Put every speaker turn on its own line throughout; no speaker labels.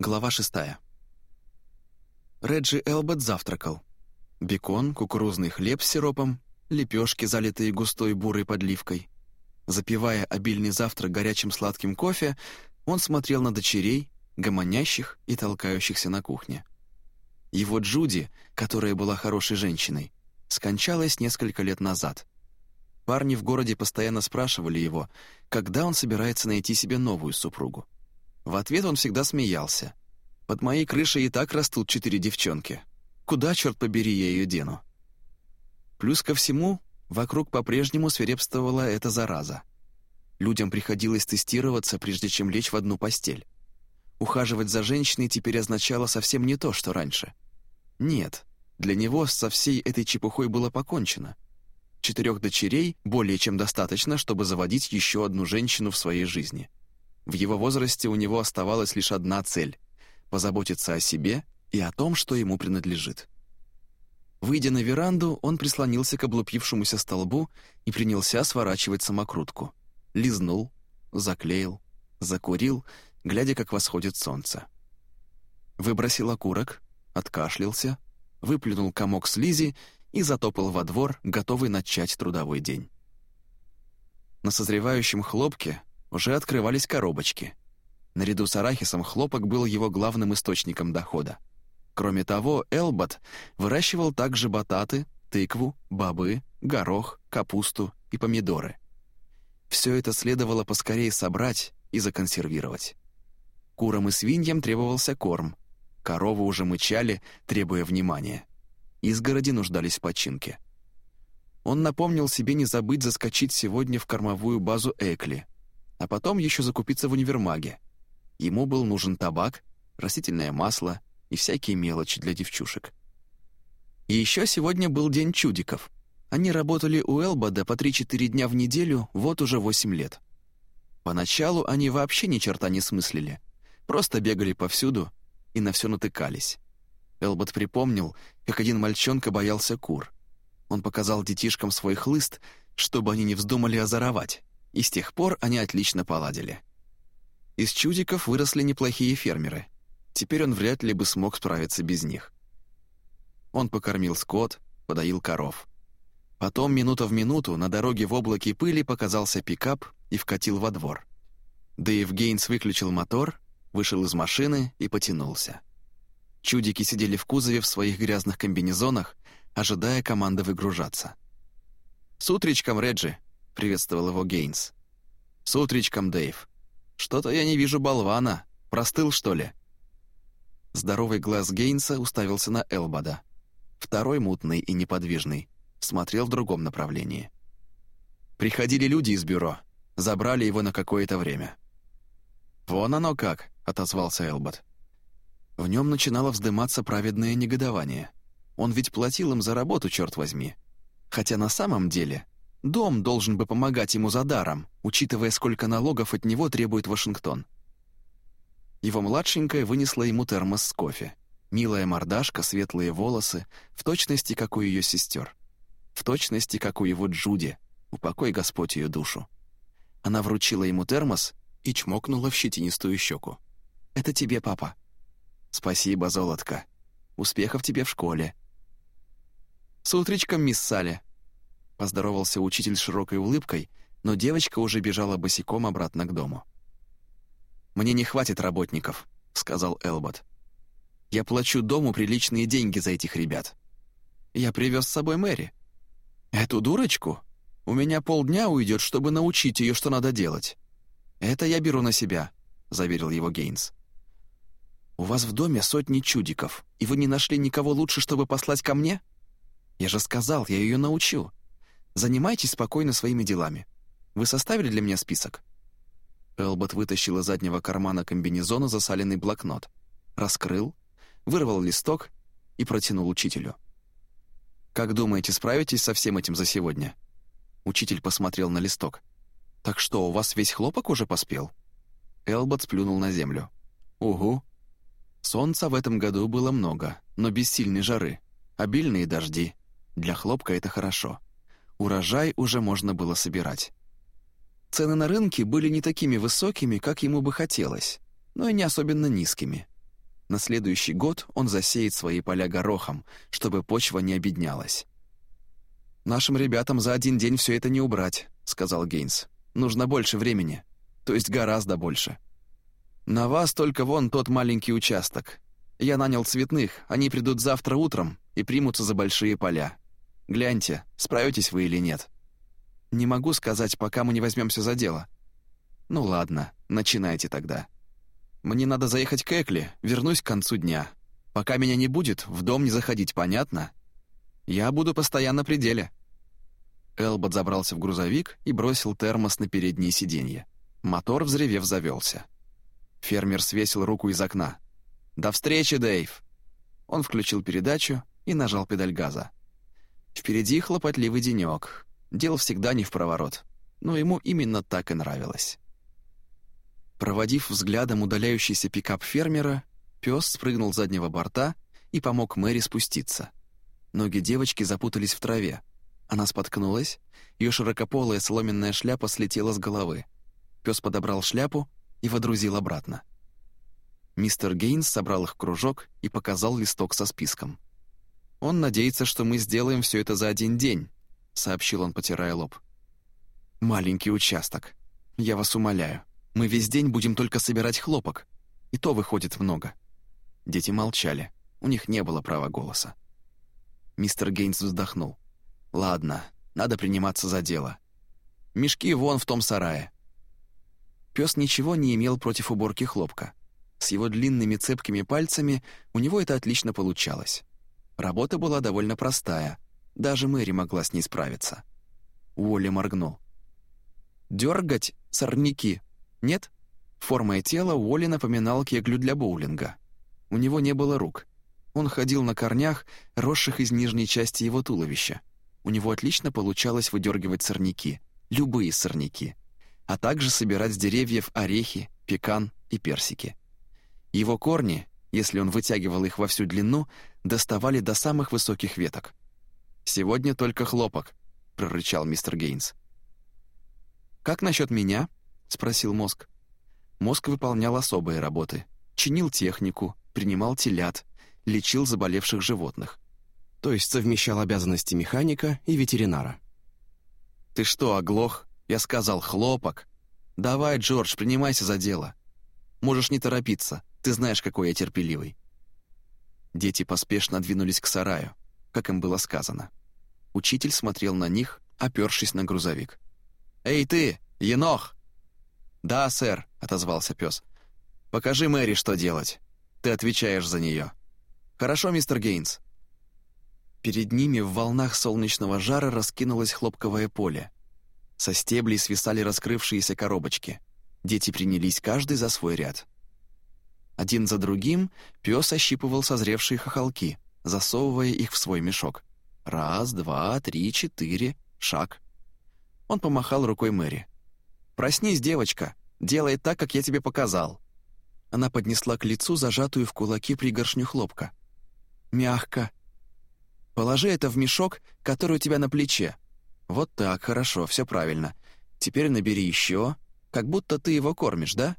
Глава шестая. Реджи Элбот завтракал. Бекон, кукурузный хлеб с сиропом, лепешки, залитые густой бурой подливкой. Запивая обильный завтрак горячим сладким кофе, он смотрел на дочерей, гомонящих и толкающихся на кухне. Его Джуди, которая была хорошей женщиной, скончалась несколько лет назад. Парни в городе постоянно спрашивали его, когда он собирается найти себе новую супругу. В ответ он всегда смеялся. «Под моей крышей и так растут четыре девчонки. Куда, черт побери, я ее дену?» Плюс ко всему, вокруг по-прежнему свирепствовала эта зараза. Людям приходилось тестироваться, прежде чем лечь в одну постель. Ухаживать за женщиной теперь означало совсем не то, что раньше. Нет, для него со всей этой чепухой было покончено. Четырех дочерей более чем достаточно, чтобы заводить еще одну женщину в своей жизни. В его возрасте у него оставалась лишь одна цель — позаботиться о себе и о том, что ему принадлежит. Выйдя на веранду, он прислонился к облупившемуся столбу и принялся сворачивать самокрутку. Лизнул, заклеил, закурил, глядя, как восходит солнце. Выбросил окурок, откашлялся, выплюнул комок слизи и затопал во двор, готовый начать трудовой день. На созревающем хлопке уже открывались коробочки. Наряду с арахисом хлопок был его главным источником дохода. Кроме того, Элбот выращивал также бататы, тыкву, бобы, горох, капусту и помидоры. Все это следовало поскорее собрать и законсервировать. Курам и свиньям требовался корм. Коровы уже мычали, требуя внимания. Изгороди нуждались в починке. Он напомнил себе не забыть заскочить сегодня в кормовую базу Экли — а потом еще закупиться в универмаге. Ему был нужен табак, растительное масло и всякие мелочи для девчушек. И еще сегодня был день чудиков. Они работали у Элбода по 3-4 дня в неделю вот уже 8 лет. Поначалу они вообще ни черта не смыслили, просто бегали повсюду и на все натыкались. Элбот припомнил, как один мальчонка боялся кур. Он показал детишкам свой хлыст, чтобы они не вздумали озоровать и с тех пор они отлично поладили. Из чудиков выросли неплохие фермеры. Теперь он вряд ли бы смог справиться без них. Он покормил скот, подоил коров. Потом, минута в минуту, на дороге в облаке пыли показался пикап и вкатил во двор. Дэйв Гейнс выключил мотор, вышел из машины и потянулся. Чудики сидели в кузове в своих грязных комбинезонах, ожидая команды выгружаться. «С утречком, Реджи!» Приветствовал его Гейнс. «С утречком, Дэйв. Что-то я не вижу болвана. Простыл, что ли?» Здоровый глаз Гейнса уставился на Элбада. Второй, мутный и неподвижный, смотрел в другом направлении. «Приходили люди из бюро. Забрали его на какое-то время». «Вон оно как», — отозвался Элбад. В нем начинало вздыматься праведное негодование. Он ведь платил им за работу, черт возьми. Хотя на самом деле Дом должен бы помогать ему за даром, учитывая, сколько налогов от него требует Вашингтон. Его младшенькая вынесла ему термос с кофе. Милая мордашка, светлые волосы, в точности, как у ее сестер. В точности, как у его Джуди, упокой Господь ее душу. Она вручила ему термос и чмокнула в щетинистую щеку. «Это тебе, папа». «Спасибо, золотко. Успехов тебе в школе». «С утречком, мисс Салли», Поздоровался учитель широкой улыбкой, но девочка уже бежала босиком обратно к дому. «Мне не хватит работников», — сказал Элбот. «Я плачу дому приличные деньги за этих ребят. Я привез с собой Мэри. Эту дурочку? У меня полдня уйдет, чтобы научить ее, что надо делать. Это я беру на себя», — заверил его Гейнс. «У вас в доме сотни чудиков, и вы не нашли никого лучше, чтобы послать ко мне? Я же сказал, я ее научу. Занимайтесь спокойно своими делами. Вы составили для меня список?» Элбот вытащил из заднего кармана комбинезона засаленный блокнот, раскрыл, вырвал листок и протянул учителю. «Как думаете, справитесь со всем этим за сегодня?» Учитель посмотрел на листок. «Так что, у вас весь хлопок уже поспел?» Элбот сплюнул на землю. «Угу». Солнца в этом году было много, но без сильной жары. Обильные дожди. Для хлопка это хорошо урожай уже можно было собирать. Цены на рынке были не такими высокими, как ему бы хотелось, но и не особенно низкими. На следующий год он засеет свои поля горохом, чтобы почва не обеднялась. «Нашим ребятам за один день все это не убрать», — сказал Гейнс. «Нужно больше времени, то есть гораздо больше. На вас только вон тот маленький участок. Я нанял цветных, они придут завтра утром и примутся за большие поля. Гляньте, справитесь вы или нет. Не могу сказать, пока мы не возьмемся за дело. Ну ладно, начинайте тогда. Мне надо заехать к Экли, вернусь к концу дня. Пока меня не будет, в дом не заходить, понятно? Я буду постоянно при деле». Элбот забрался в грузовик и бросил термос на переднее сиденье. Мотор, взревев, завелся. Фермер свесил руку из окна. «До встречи, Дэйв!» Он включил передачу и нажал педаль газа. Впереди хлопотливый денек. Дело всегда не в проворот. Но ему именно так и нравилось. Проводив взглядом удаляющийся пикап фермера, пес спрыгнул с заднего борта и помог Мэри спуститься. Ноги девочки запутались в траве. Она споткнулась, ее широкополая соломенная шляпа слетела с головы. Пес подобрал шляпу и водрузил обратно. Мистер Гейнс собрал их кружок и показал листок со списком. «Он надеется, что мы сделаем все это за один день», — сообщил он, потирая лоб. «Маленький участок. Я вас умоляю. Мы весь день будем только собирать хлопок. И то выходит много». Дети молчали. У них не было права голоса. Мистер Гейнс вздохнул. «Ладно, надо приниматься за дело. Мешки вон в том сарае». Пес ничего не имел против уборки хлопка. С его длинными цепкими пальцами у него это отлично получалось. Работа была довольно простая. Даже Мэри могла с ней справиться. Уолли моргнул. «Дергать сорняки? Нет?» Формой тела Уолли напоминал кеглю для боулинга. У него не было рук. Он ходил на корнях, росших из нижней части его туловища. У него отлично получалось выдергивать сорняки, любые сорняки, а также собирать с деревьев орехи, пекан и персики. Его корни, если он вытягивал их во всю длину, доставали до самых высоких веток. «Сегодня только хлопок», — прорычал мистер Гейнс. «Как насчет меня?» — спросил мозг. Мозг выполнял особые работы. Чинил технику, принимал телят, лечил заболевших животных. То есть совмещал обязанности механика и ветеринара. «Ты что, оглох? Я сказал, хлопок. Давай, Джордж, принимайся за дело. Можешь не торопиться, ты знаешь, какой я терпеливый». Дети поспешно двинулись к сараю, как им было сказано. Учитель смотрел на них, опёршись на грузовик. «Эй ты, енох!» «Да, сэр», — отозвался пес. «Покажи Мэри, что делать. Ты отвечаешь за нее». «Хорошо, мистер Гейнс». Перед ними в волнах солнечного жара раскинулось хлопковое поле. Со стеблей свисали раскрывшиеся коробочки. Дети принялись каждый за свой ряд. Один за другим пес ощипывал созревшие хохолки, засовывая их в свой мешок. Раз, два, три, четыре, шаг. Он помахал рукой Мэри. «Проснись, девочка, делай так, как я тебе показал». Она поднесла к лицу зажатую в кулаки пригоршню хлопка мягко. Положи это в мешок, который у тебя на плече. Вот так, хорошо, все правильно. Теперь набери еще, как будто ты его кормишь, да?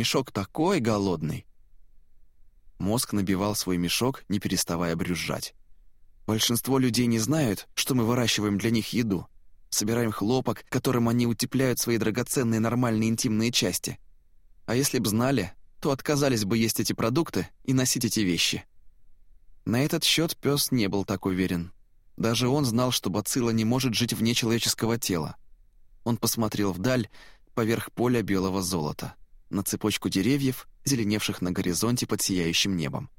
Мешок такой голодный. Мозг набивал свой мешок, не переставая брюзжать. Большинство людей не знают, что мы выращиваем для них еду. Собираем хлопок, которым они утепляют свои драгоценные нормальные интимные части. А если б знали, то отказались бы есть эти продукты и носить эти вещи. На этот счет пес не был так уверен. Даже он знал, что бацилла не может жить вне человеческого тела. Он посмотрел вдаль, поверх поля белого золота, на цепочку деревьев, зеленевших на горизонте под сияющим небом.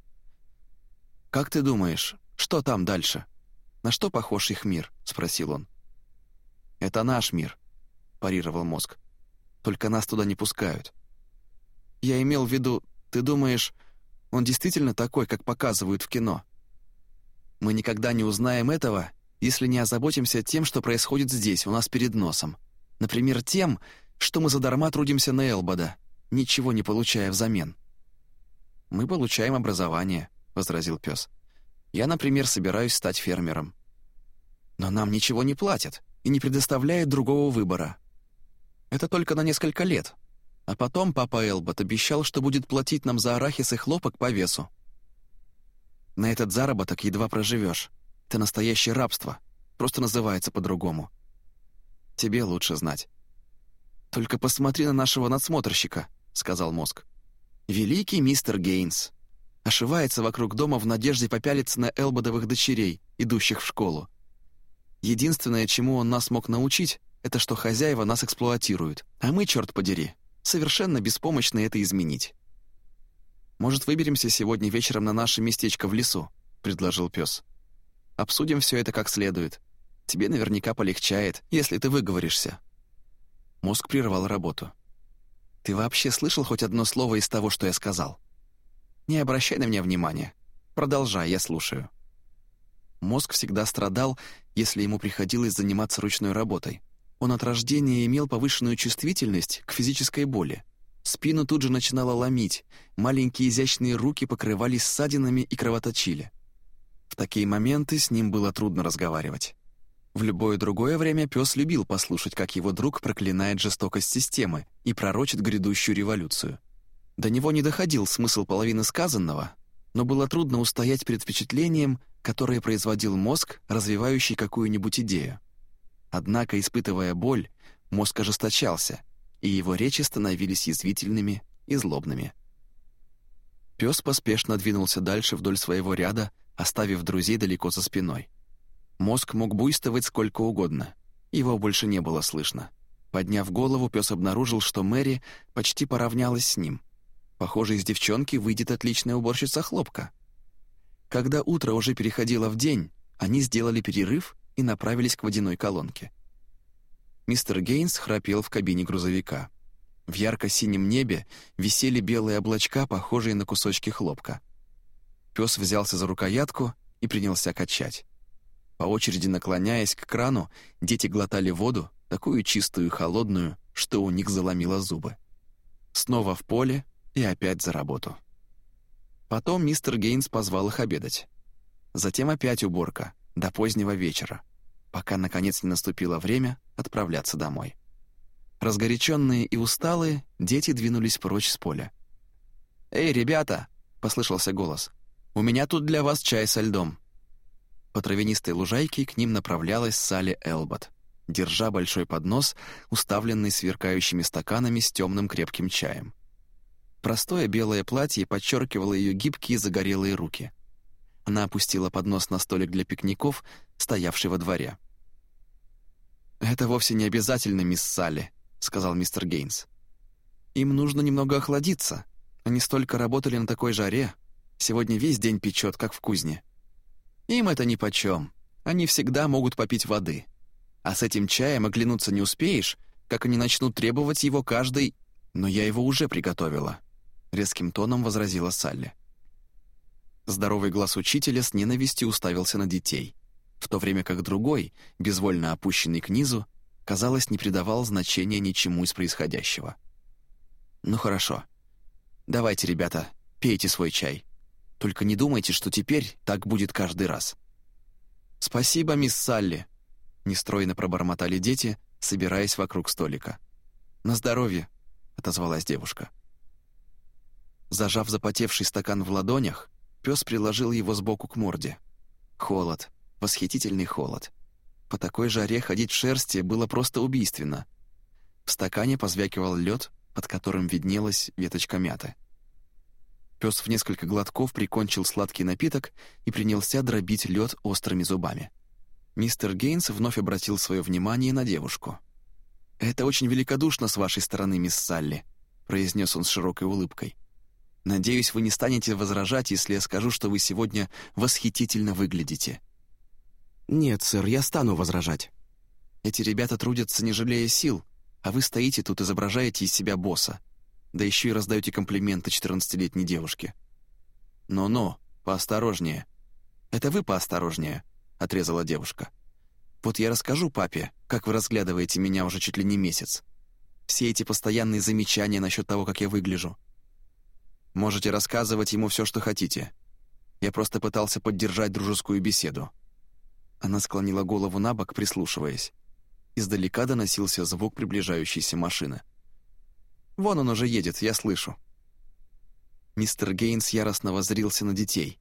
«Как ты думаешь, что там дальше? На что похож их мир?» — спросил он. «Это наш мир», — парировал мозг. «Только нас туда не пускают». «Я имел в виду, ты думаешь, он действительно такой, как показывают в кино. Мы никогда не узнаем этого, если не озаботимся тем, что происходит здесь, у нас перед носом. Например, тем, что мы задарма трудимся на Элбода, ничего не получая взамен. «Мы получаем образование», — возразил пес. «Я, например, собираюсь стать фермером». «Но нам ничего не платят и не предоставляют другого выбора. Это только на несколько лет. А потом папа Элбот обещал, что будет платить нам за арахис и хлопок по весу. На этот заработок едва проживешь. Это настоящее рабство. Просто называется по-другому. Тебе лучше знать. «Только посмотри на нашего надсмотрщика», — сказал мозг. «Великий мистер Гейнс. Ошивается вокруг дома в надежде попялиться на Элбодовых дочерей, идущих в школу. Единственное, чему он нас мог научить, это что хозяева нас эксплуатируют, а мы, черт подери, совершенно беспомощны это изменить. «Может, выберемся сегодня вечером на наше местечко в лесу?» — предложил пес. «Обсудим все это как следует. Тебе наверняка полегчает, если ты выговоришься». Мозг прервал работу. «Ты вообще слышал хоть одно слово из того, что я сказал?» «Не обращай на меня внимания. Продолжай, я слушаю». Мозг всегда страдал, если ему приходилось заниматься ручной работой. Он от рождения имел повышенную чувствительность к физической боли. Спину тут же начинало ломить, маленькие изящные руки покрывались ссадинами и кровоточили. В такие моменты с ним было трудно разговаривать. В любое другое время пес любил послушать, как его друг проклинает жестокость системы и пророчит грядущую революцию. До него не доходил смысл половины сказанного, но было трудно устоять перед впечатлением, которое производил мозг, развивающий какую-нибудь идею. Однако, испытывая боль, мозг ожесточался, и его речи становились язвительными и злобными. Пес поспешно двинулся дальше вдоль своего ряда, оставив друзей далеко за спиной. Мозг мог буйствовать сколько угодно. Его больше не было слышно. Подняв голову, пес обнаружил, что Мэри почти поравнялась с ним. Похоже, из девчонки выйдет отличная уборщица хлопка. Когда утро уже переходило в день, они сделали перерыв и направились к водяной колонке. Мистер Гейнс храпел в кабине грузовика. В ярко-синем небе висели белые облачка, похожие на кусочки хлопка. Пес взялся за рукоятку и принялся качать. По очереди наклоняясь к крану, дети глотали воду, такую чистую и холодную, что у них заломило зубы. Снова в поле и опять за работу. Потом мистер Гейнс позвал их обедать. Затем опять уборка, до позднего вечера, пока, наконец, не наступило время отправляться домой. Разгоряченные и усталые, дети двинулись прочь с поля. «Эй, ребята!» — послышался голос. «У меня тут для вас чай со льдом». По травянистой лужайке к ним направлялась Салли Элбот, держа большой поднос, уставленный сверкающими стаканами с темным крепким чаем. Простое белое платье подчеркивало ее гибкие загорелые руки. Она опустила поднос на столик для пикников, стоявший во дворе. «Это вовсе не обязательно, мисс Салли», — сказал мистер Гейнс. «Им нужно немного охладиться. Они столько работали на такой жаре. Сегодня весь день печет, как в кузне. Им это нипочем. Они всегда могут попить воды. А с этим чаем оглянуться не успеешь, как они начнут требовать его каждый... Но я его уже приготовила», — резким тоном возразила Салли. Здоровый глаз учителя с ненавистью уставился на детей в то время как другой, безвольно опущенный к низу, казалось, не придавал значения ничему из происходящего. «Ну хорошо. Давайте, ребята, пейте свой чай. Только не думайте, что теперь так будет каждый раз». «Спасибо, мисс Салли», — нестройно пробормотали дети, собираясь вокруг столика. «На здоровье», — отозвалась девушка. Зажав запотевший стакан в ладонях, пес приложил его сбоку к морде. Холод, восхитительный холод. По такой жаре ходить в шерсти было просто убийственно. В стакане позвякивал лед, под которым виднелась веточка мяты. Пес в несколько глотков прикончил сладкий напиток и принялся дробить лед острыми зубами. Мистер Гейнс вновь обратил свое внимание на девушку. «Это очень великодушно с вашей стороны, мисс Салли», — произнес он с широкой улыбкой. «Надеюсь, вы не станете возражать, если я скажу, что вы сегодня восхитительно выглядите». «Нет, сэр, я стану возражать. Эти ребята трудятся, не жалея сил, а вы стоите тут, изображаете из себя босса, да еще и раздаете комплименты четырнадцатилетней девушке». «Но-но, поосторожнее». «Это вы поосторожнее», — отрезала девушка. «Вот я расскажу папе, как вы разглядываете меня уже чуть ли не месяц. Все эти постоянные замечания насчет того, как я выгляжу. Можете рассказывать ему все, что хотите. Я просто пытался поддержать дружескую беседу. Она склонила голову на бок, прислушиваясь. Издалека доносился звук приближающейся машины. Вон он уже едет, я слышу». Мистер Гейнс яростно воззрился на детей.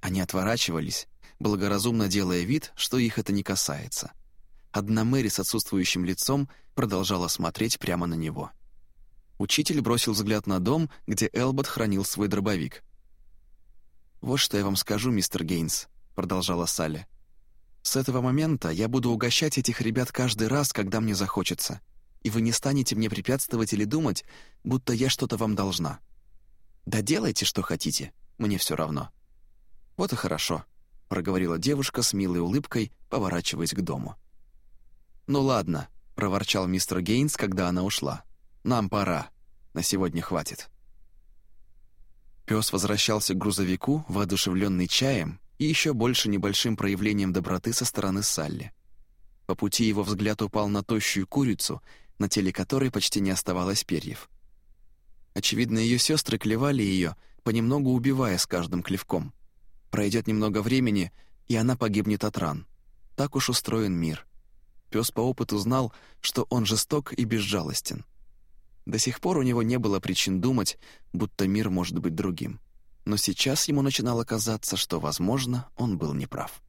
Они отворачивались, благоразумно делая вид, что их это не касается. Одна Мэри с отсутствующим лицом продолжала смотреть прямо на него. Учитель бросил взгляд на дом, где Элбот хранил свой дробовик. «Вот что я вам скажу, мистер Гейнс», — продолжала Салли. «С этого момента я буду угощать этих ребят каждый раз, когда мне захочется, и вы не станете мне препятствовать или думать, будто я что-то вам должна. Да делайте, что хотите, мне все равно». «Вот и хорошо», — проговорила девушка с милой улыбкой, поворачиваясь к дому. «Ну ладно», — проворчал мистер Гейнс, когда она ушла. «Нам пора. На сегодня хватит». Пес возвращался к грузовику, воодушевленный чаем и еще больше небольшим проявлением доброты со стороны Салли. По пути его взгляд упал на тощую курицу, на теле которой почти не оставалось перьев. Очевидно, ее сестры клевали ее, понемногу убивая с каждым клевком. Пройдет немного времени, и она погибнет от ран. Так уж устроен мир. Пес по опыту знал, что он жесток и безжалостен. До сих пор у него не было причин думать, будто мир может быть другим. Но сейчас ему начинало казаться, что, возможно, он был неправ.